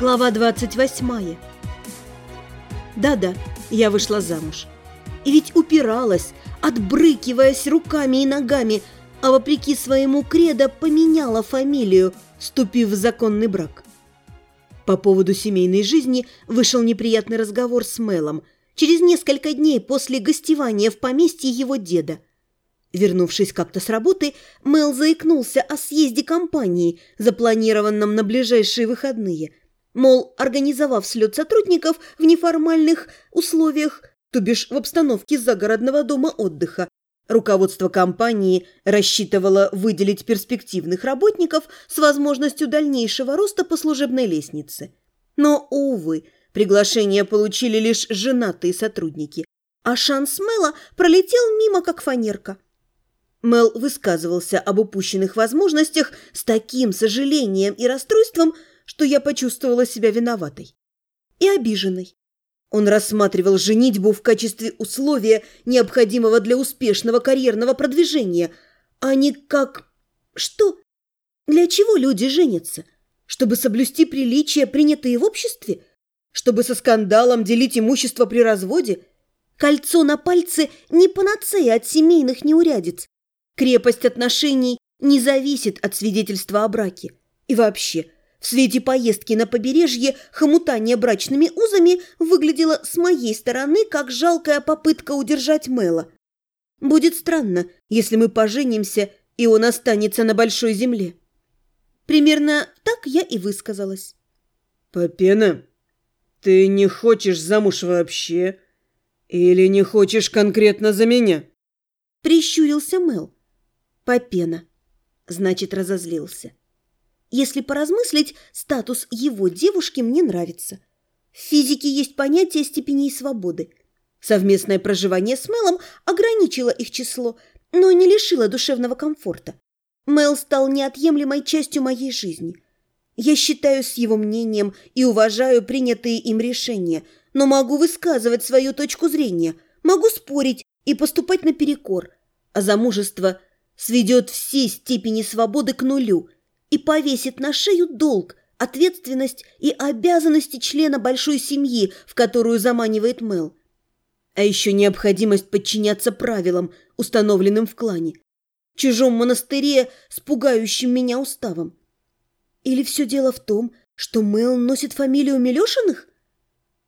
Глава 28. Да-да, я вышла замуж. И ведь упиралась, отбрыкиваясь руками и ногами, а вопреки своему кредо поменяла фамилию, вступив в законный брак. По поводу семейной жизни вышел неприятный разговор с Мелом через несколько дней после гостевания в поместье его деда – Вернувшись как-то с работы, Мел заикнулся о съезде компании, запланированном на ближайшие выходные. Мол, организовав слет сотрудников в неформальных условиях, то бишь в обстановке загородного дома отдыха, руководство компании рассчитывало выделить перспективных работников с возможностью дальнейшего роста по служебной лестнице. Но, увы, приглашение получили лишь женатые сотрудники, а шанс Мела пролетел мимо как фанерка – Мел высказывался об упущенных возможностях с таким сожалением и расстройством, что я почувствовала себя виноватой и обиженной. Он рассматривал женитьбу в качестве условия, необходимого для успешного карьерного продвижения, а не как... Что? Для чего люди женятся? Чтобы соблюсти приличия, принятые в обществе? Чтобы со скандалом делить имущество при разводе? Кольцо на пальце не панацея от семейных неурядиц, Крепость отношений не зависит от свидетельства о браке. И вообще, в свете поездки на побережье хомутание брачными узами выглядело с моей стороны как жалкая попытка удержать Мэла. Будет странно, если мы поженимся, и он останется на большой земле. Примерно так я и высказалась. «Попена, ты не хочешь замуж вообще? Или не хочешь конкретно за меня?» Прищурился Мэл. Попена. Значит, разозлился. Если поразмыслить, статус его девушки мне нравится. В физике есть понятие степеней свободы. Совместное проживание с Мелом ограничило их число, но не лишило душевного комфорта. Мел стал неотъемлемой частью моей жизни. Я считаю с его мнением и уважаю принятые им решения, но могу высказывать свою точку зрения, могу спорить и поступать наперекор, а замужество – сведет все степени свободы к нулю и повесит на шею долг, ответственность и обязанности члена большой семьи, в которую заманивает Мел. А еще необходимость подчиняться правилам, установленным в клане, чужом монастыре с пугающим меня уставом. Или все дело в том, что Мел носит фамилию Милешиных?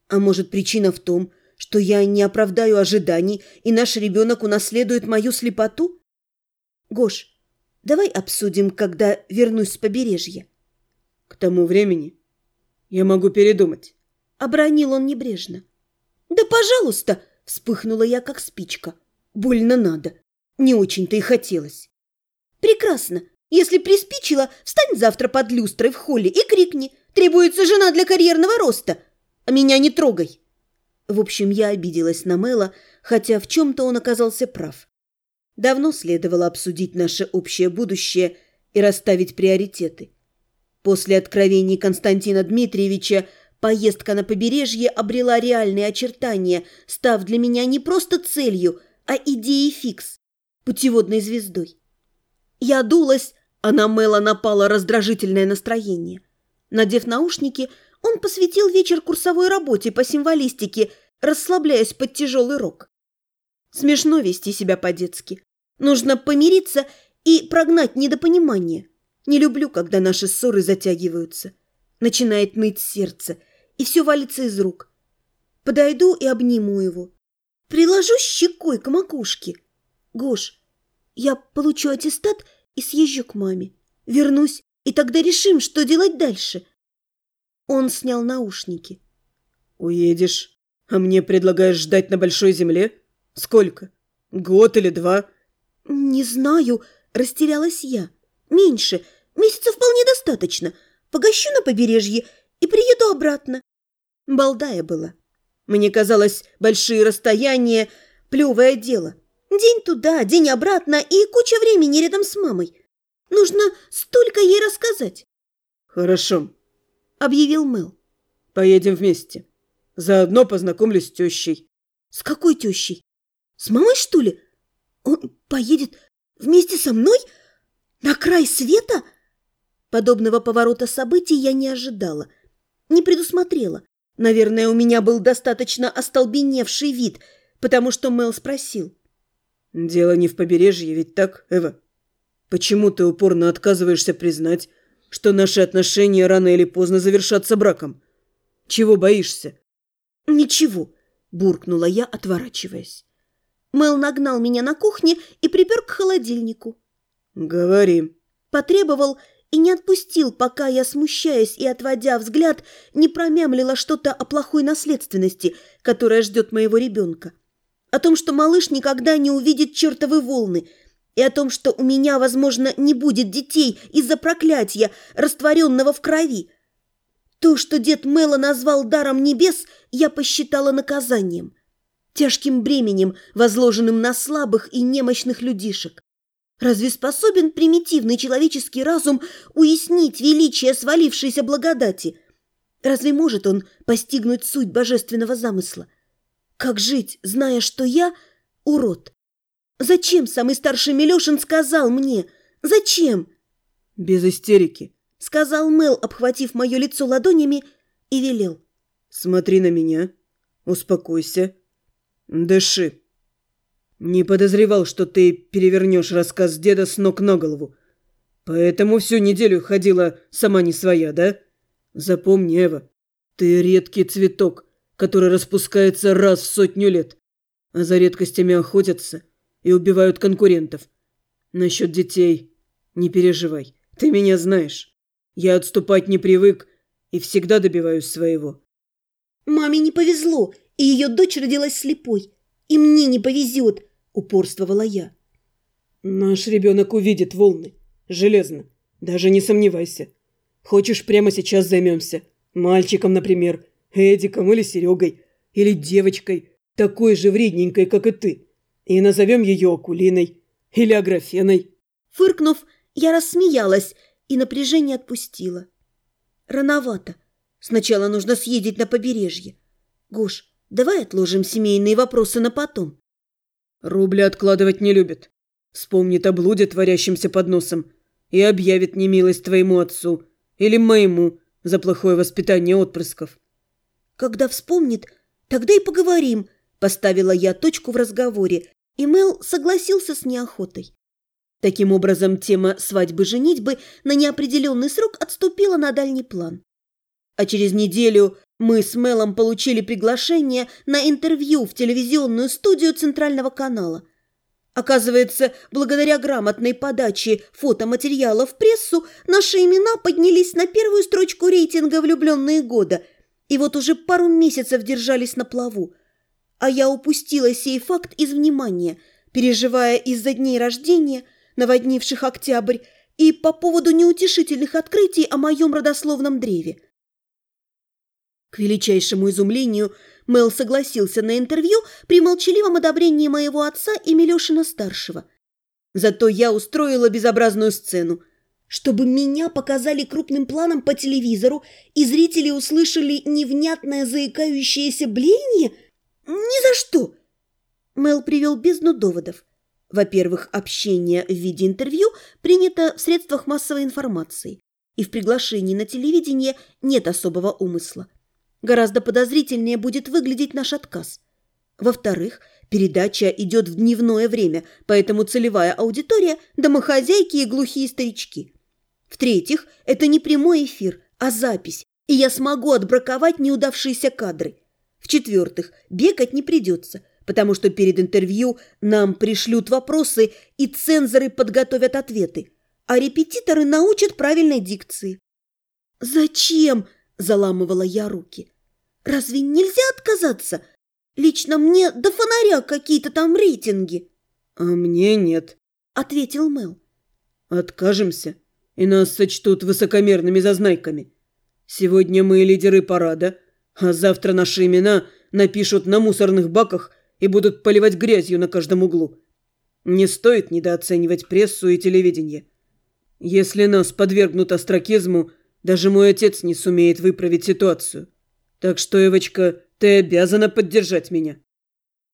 А может, причина в том, что я не оправдаю ожиданий, и наш ребенок унаследует мою слепоту? Гош, давай обсудим, когда вернусь с побережья. К тому времени я могу передумать. Обронил он небрежно. Да, пожалуйста, вспыхнула я, как спичка. Больно надо. Не очень-то и хотелось. Прекрасно. Если приспичило, встань завтра под люстрой в холле и крикни. Требуется жена для карьерного роста. А меня не трогай. В общем, я обиделась на Мэла, хотя в чем-то он оказался прав. Давно следовало обсудить наше общее будущее и расставить приоритеты. После откровений Константина Дмитриевича поездка на побережье обрела реальные очертания, став для меня не просто целью, а идеей фикс, путеводной звездой. Я дулась, а на Мэла напало раздражительное настроение. Надев наушники, он посвятил вечер курсовой работе по символистике, расслабляясь под тяжелый рок. Смешно вести себя по-детски. Нужно помириться и прогнать недопонимание. Не люблю, когда наши ссоры затягиваются. Начинает ныть сердце, и все валится из рук. Подойду и обниму его. Приложу щекой к макушке. Гош, я получу аттестат и съезжу к маме. Вернусь, и тогда решим, что делать дальше. Он снял наушники. Уедешь, а мне предлагаешь ждать на большой земле? Сколько? Год или два? Не знаю, растерялась я. Меньше, месяца вполне достаточно. Погощу на побережье и приеду обратно. Балдая была. Мне казалось, большие расстояния – плевое дело. День туда, день обратно и куча времени рядом с мамой. Нужно столько ей рассказать. «Хорошо», – объявил Мэл. «Поедем вместе. Заодно познакомлюсь с тещей». «С какой тещей? С мамой, что ли? Он поедет вместе со мной? На край света?» Подобного поворота событий я не ожидала. Не предусмотрела. Наверное, у меня был достаточно остолбеневший вид, потому что Мел спросил. «Дело не в побережье, ведь так, Эва? Почему ты упорно отказываешься признать, что наши отношения рано или поздно завершатся браком? Чего боишься?» «Ничего», – буркнула я, отворачиваясь. Мел нагнал меня на кухне и припер к холодильнику. «Говори». Потребовал и не отпустил, пока я, смущаясь и отводя взгляд, не промямлила что-то о плохой наследственности, которая ждет моего ребенка. О том, что малыш никогда не увидит чертовы волны, и о том, что у меня, возможно, не будет детей из-за проклятия, растворенного в крови. То, что дед Мэла назвал даром небес, я посчитала наказанием – тяжким бременем, возложенным на слабых и немощных людишек. Разве способен примитивный человеческий разум уяснить величие свалившейся благодати? Разве может он постигнуть суть божественного замысла? Как жить, зная, что я урод? Зачем самый старший Милешин сказал мне? Зачем? Без истерики, сказал Мел, обхватив мое лицо ладонями, и велел. Смотри на меня, успокойся «Дыши. Не подозревал, что ты перевернешь рассказ деда с ног на голову. Поэтому всю неделю ходила сама не своя, да? Запомни, Эва, ты редкий цветок, который распускается раз в сотню лет, а за редкостями охотятся и убивают конкурентов. Насчет детей не переживай, ты меня знаешь. Я отступать не привык и всегда добиваюсь своего». «Маме не повезло, и ее дочь родилась слепой. И мне не повезет, упорствовала я. Наш ребенок увидит волны. Железно. Даже не сомневайся. Хочешь, прямо сейчас займемся? Мальчиком, например, Эдиком или Серегой, или девочкой, такой же вредненькой, как и ты. И назовем ее Акулиной или Аграфеной. Фыркнув, я рассмеялась и напряжение отпустила. Рановато. Сначала нужно съездить на побережье. Гош, Давай отложим семейные вопросы на потом. Рубля откладывать не любит. Вспомнит о блуде, творящемся под носом, и объявит немилость твоему отцу или моему за плохое воспитание отпрысков. Когда вспомнит, тогда и поговорим, поставила я точку в разговоре, и Мел согласился с неохотой. Таким образом, тема свадьбы-женитьбы на неопределенный срок отступила на дальний план. А через неделю мы с Мелом получили приглашение на интервью в телевизионную студию Центрального канала. Оказывается, благодаря грамотной подаче фотоматериала в прессу наши имена поднялись на первую строчку рейтинга «Влюбленные года», и вот уже пару месяцев держались на плаву. А я упустила сей факт из внимания, переживая из-за дней рождения, наводнивших октябрь, и по поводу неутешительных открытий о моем родословном древе. К величайшему изумлению Мел согласился на интервью при молчаливом одобрении моего отца и Милешина-старшего. Зато я устроила безобразную сцену. Чтобы меня показали крупным планом по телевизору, и зрители услышали невнятное заикающееся блеяние? Ни за что! Мел привел бездну доводов. Во-первых, общение в виде интервью принято в средствах массовой информации, и в приглашении на телевидение нет особого умысла. Гораздо подозрительнее будет выглядеть наш отказ. Во-вторых, передача идет в дневное время, поэтому целевая аудитория – домохозяйки и глухие старички. В-третьих, это не прямой эфир, а запись, и я смогу отбраковать неудавшиеся кадры. В-четвертых, бегать не придется, потому что перед интервью нам пришлют вопросы, и цензоры подготовят ответы, а репетиторы научат правильной дикции. «Зачем?» – заламывала я руки. Разве нельзя отказаться? Лично мне до фонаря какие-то там рейтинги. А мне нет, ответил Мел. Откажемся, и нас сочтут высокомерными зазнайками. Сегодня мы лидеры парада, а завтра наши имена напишут на мусорных баках и будут поливать грязью на каждом углу. Не стоит недооценивать прессу и телевидение. Если нас подвергнут остракизму, даже мой отец не сумеет выправить ситуацию. Так что, Эвочка, ты обязана поддержать меня.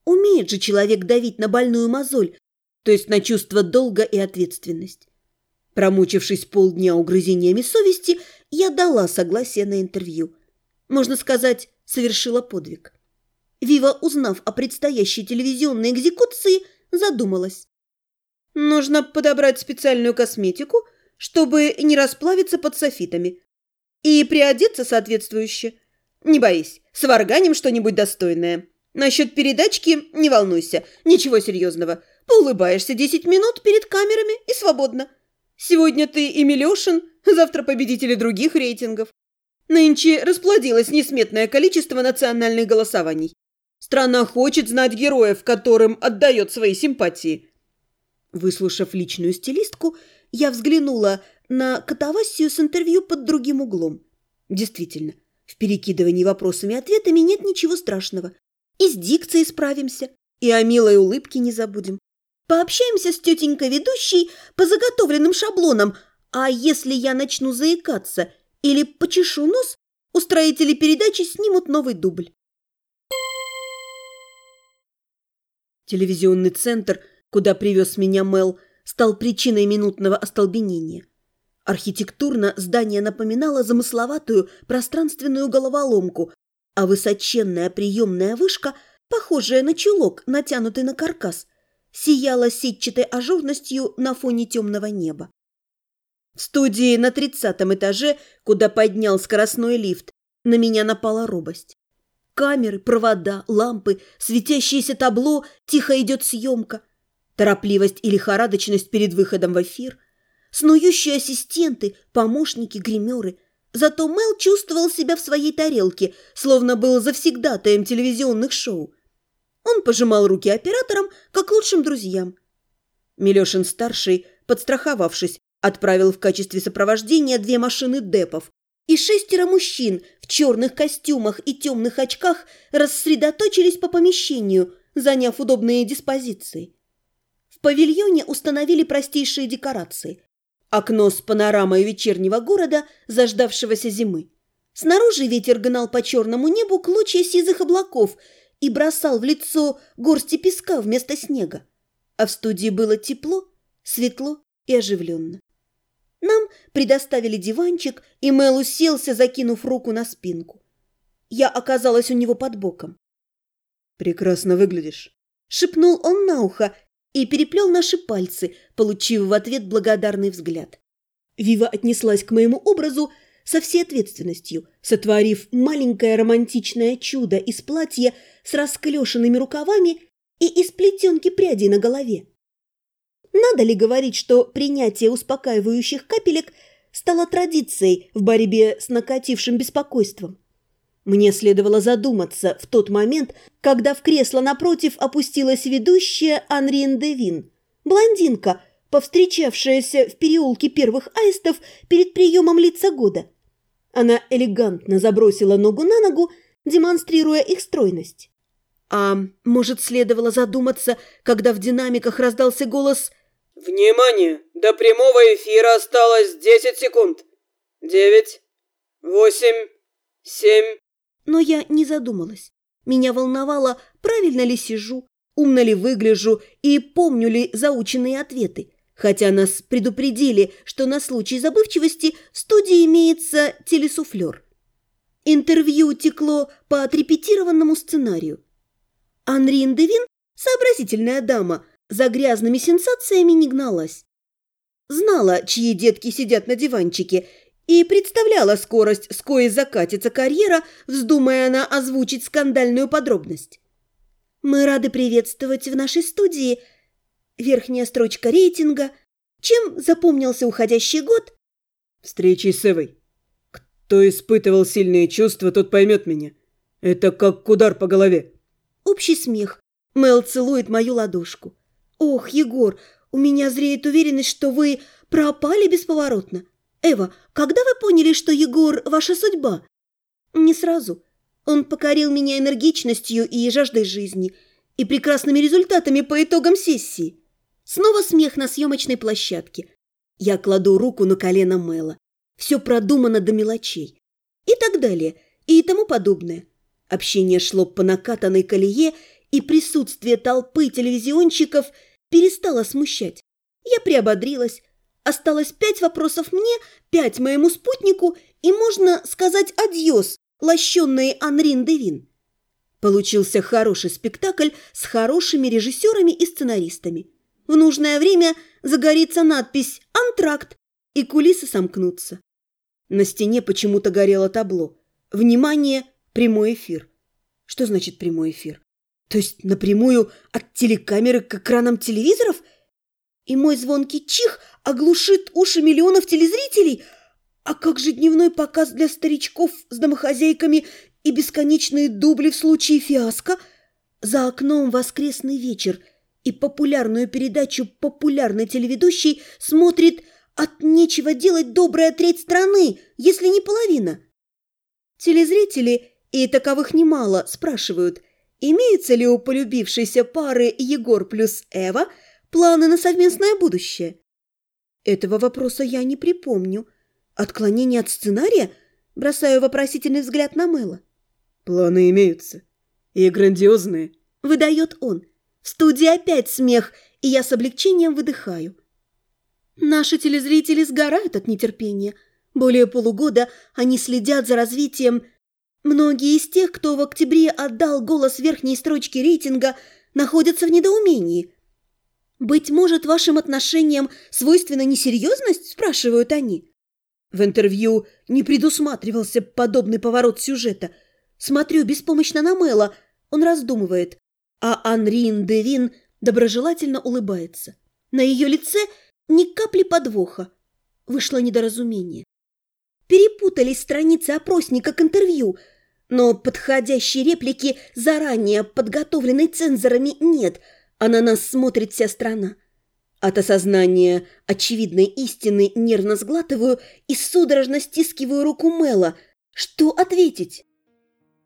Умеет же человек давить на больную мозоль, то есть на чувство долга и ответственность. Промучившись полдня угрызениями совести, я дала согласие на интервью. Можно сказать, совершила подвиг. Вива, узнав о предстоящей телевизионной экзекуции, задумалась. Нужно подобрать специальную косметику, чтобы не расплавиться под софитами. И приодеться соответствующе. Не боись, сварганим что-нибудь достойное. Насчет передачки не волнуйся, ничего серьезного. Поулыбаешься десять минут перед камерами и свободно. Сегодня ты и Милешин, завтра победители других рейтингов. Нынче расплодилось несметное количество национальных голосований. Страна хочет знать героев, которым отдает свои симпатии. Выслушав личную стилистку, я взглянула на Катавасию с интервью под другим углом. Действительно, в перекидывании вопросами и ответами нет ничего страшного. И с дикцией справимся, и о милой улыбке не забудем. Пообщаемся с тетенькой ведущей по заготовленным шаблонам, а если я начну заикаться или почешу нос, устроители передачи снимут новый дубль. Телевизионный центр, куда привез меня Мел, стал причиной минутного остолбенения. Архитектурно здание напоминало замысловатую пространственную головоломку, а высоченная приемная вышка, похожая на чулок, натянутый на каркас, сияла сетчатой ажурностью на фоне темного неба. В студии на тридцатом этаже, куда поднял скоростной лифт, на меня напала робость. Камеры, провода, лампы, светящееся табло, тихо идет съемка. Торопливость и лихорадочность перед выходом в эфир. Снующие ассистенты, помощники, гримеры. Зато Мел чувствовал себя в своей тарелке, словно был завсегдатаем телевизионных шоу. Он пожимал руки операторам, как лучшим друзьям. Милешин-старший, подстраховавшись, отправил в качестве сопровождения две машины депов, и шестеро мужчин в черных костюмах и темных очках рассредоточились по помещению, заняв удобные диспозиции. В павильоне установили простейшие декорации. Окно с панорамой вечернего города, заждавшегося зимы. Снаружи ветер гнал по черному небу клочья сизых облаков и бросал в лицо горсти песка вместо снега. А в студии было тепло, светло и оживленно. Нам предоставили диванчик, и Мэл уселся, закинув руку на спинку. Я оказалась у него под боком. «Прекрасно выглядишь», — шепнул он на ухо и переплел наши пальцы, получив в ответ благодарный взгляд. Вива отнеслась к моему образу со всей ответственностью, сотворив маленькое романтичное чудо из платья с расклешенными рукавами и из плетенки прядей на голове. Надо ли говорить, что принятие успокаивающих капелек стало традицией в борьбе с накатившим беспокойством? Мне следовало задуматься в тот момент, когда в кресло напротив опустилась ведущая Анрин Девин, блондинка, повстречавшаяся в переулке первых аистов перед приемом лица года. Она элегантно забросила ногу на ногу, демонстрируя их стройность. А может, следовало задуматься, когда в динамиках раздался голос Внимание! До прямого эфира осталось 10 секунд. Девять, восемь, семь. Но я не задумалась. Меня волновало, правильно ли сижу, умно ли выгляжу и помню ли заученные ответы. Хотя нас предупредили, что на случай забывчивости в студии имеется телесуфлер. Интервью текло по отрепетированному сценарию. Анри Индевин, сообразительная дама, за грязными сенсациями не гналась. Знала, чьи детки сидят на диванчике, и представляла скорость, с коей закатится карьера, вздумая она озвучить скандальную подробность. «Мы рады приветствовать в нашей студии верхняя строчка рейтинга. Чем запомнился уходящий год?» «Встречи с Эвой. Кто испытывал сильные чувства, тот поймет меня. Это как удар по голове». Общий смех. Мел целует мою ладошку. «Ох, Егор, у меня зреет уверенность, что вы пропали бесповоротно. Эва, когда вы поняли, что Егор – ваша судьба?» «Не сразу. Он покорил меня энергичностью и жаждой жизни, и прекрасными результатами по итогам сессии. Снова смех на съемочной площадке. Я кладу руку на колено Мэла. Все продумано до мелочей. И так далее, и тому подобное. Общение шло по накатанной колее, и присутствие толпы телевизионщиков – перестала смущать. Я приободрилась. Осталось пять вопросов мне, пять моему спутнику, и можно сказать «адьос» лощенные Анрин Девин. Получился хороший спектакль с хорошими режиссерами и сценаристами. В нужное время загорится надпись «Антракт», и кулисы сомкнутся. На стене почему-то горело табло. Внимание, прямой эфир. Что значит прямой эфир? То есть напрямую от телекамеры к экранам телевизоров? И мой звонкий чих оглушит уши миллионов телезрителей? А как же дневной показ для старичков с домохозяйками и бесконечные дубли в случае фиаско? За окном воскресный вечер, и популярную передачу популярный телеведущий смотрит от нечего делать добрая треть страны, если не половина. Телезрители, и таковых немало, спрашивают, имеется ли у полюбившейся пары Егор плюс Эва планы на совместное будущее? Этого вопроса я не припомню. Отклонение от сценария? Бросаю вопросительный взгляд на Мэла. Планы имеются. И грандиозные. Выдает он. В студии опять смех, и я с облегчением выдыхаю. Наши телезрители сгорают от нетерпения. Более полугода они следят за развитием. Многие из тех, кто в октябре отдал голос верхней строчки рейтинга, находятся в недоумении. «Быть может, вашим отношениям свойственна несерьезность?» – спрашивают они. В интервью не предусматривался подобный поворот сюжета. Смотрю беспомощно на Мэла, он раздумывает, а Анрин Девин доброжелательно улыбается. На ее лице – ни капли подвоха. Вышло недоразумение. Перепутались страницы опросника к интервью, но подходящей реплики, заранее подготовленной цензорами, нет, а на нас смотрит вся страна. От осознания очевидной истины нервно сглатываю и судорожно стискиваю руку Мэла. Что ответить?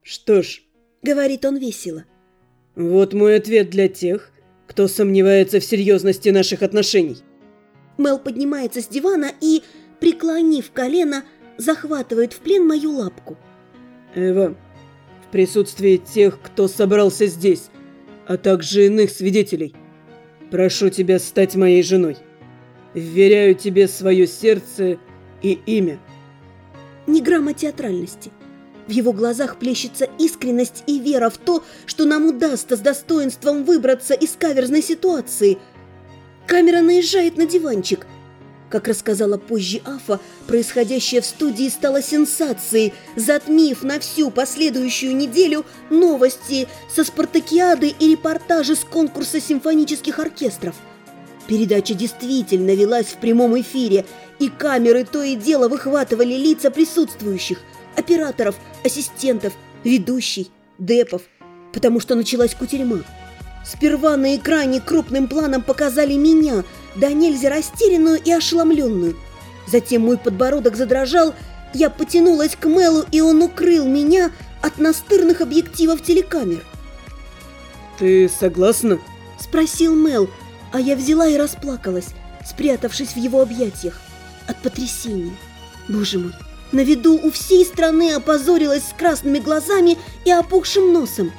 «Что ж», — говорит он весело, — «вот мой ответ для тех, кто сомневается в серьезности наших отношений». Мел поднимается с дивана и, преклонив колено, захватывает в плен мою лапку. «Эва, в присутствии тех, кто собрался здесь, а также иных свидетелей, прошу тебя стать моей женой. Вверяю тебе свое сердце и имя». Ни грамма театральности. В его глазах плещется искренность и вера в то, что нам удастся с достоинством выбраться из каверзной ситуации – Камера наезжает на диванчик. Как рассказала позже Афа, происходящее в студии стало сенсацией, затмив на всю последующую неделю новости со спартакиады и репортажи с конкурса симфонических оркестров. Передача действительно велась в прямом эфире, и камеры то и дело выхватывали лица присутствующих, операторов, ассистентов, ведущий, депов, потому что началась кутерьма. Сперва на экране крупным планом показали меня, да нельзя растерянную и ошеломленную. Затем мой подбородок задрожал, я потянулась к Мелу, и он укрыл меня от настырных объективов телекамер. «Ты согласна?» – спросил Мел, а я взяла и расплакалась, спрятавшись в его объятиях. От потрясения. Боже мой, на виду у всей страны опозорилась с красными глазами и опухшим носом.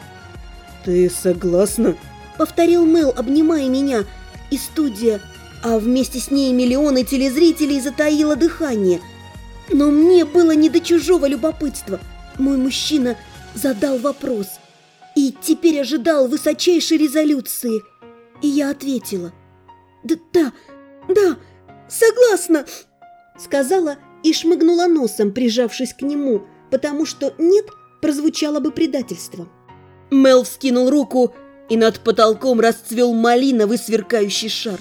«Ты согласна?» – повторил Мел, обнимая меня, и студия, а вместе с ней миллионы телезрителей затаило дыхание. Но мне было не до чужого любопытства. Мой мужчина задал вопрос и теперь ожидал высочайшей резолюции. И я ответила. «Да, да, да, согласна!» Сказала и шмыгнула носом, прижавшись к нему, потому что «нет» прозвучало бы предательством. Мел вскинул руку и над потолком расцвел малиновый сверкающий шар.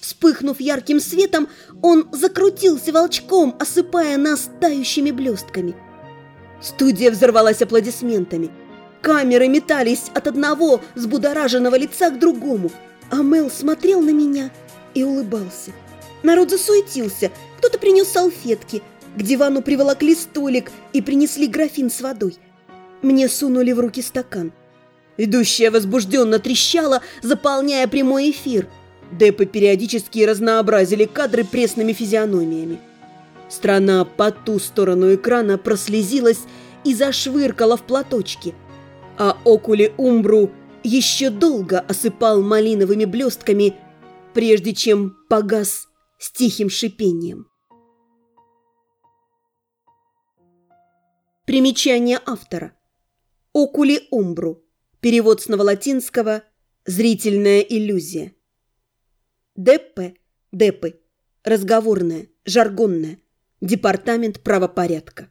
Вспыхнув ярким светом, он закрутился волчком, осыпая нас тающими блестками. Студия взорвалась аплодисментами. Камеры метались от одного взбудораженного лица к другому, а Мел смотрел на меня и улыбался. Народ засуетился, кто-то принес салфетки, к дивану приволокли столик и принесли графин с водой. Мне сунули в руки стакан. Ведущая возбужденно трещала, заполняя прямой эфир. Депы периодически разнообразили кадры пресными физиономиями. Страна по ту сторону экрана прослезилась и зашвыркала в платочки, а Окули Умбру еще долго осыпал малиновыми блестками, прежде чем погас с тихим шипением. Примечание автора. Окули умбру. Перевод с новолатинского «Зрительная иллюзия». ДП. Депы. Разговорная, жаргонная. Департамент правопорядка.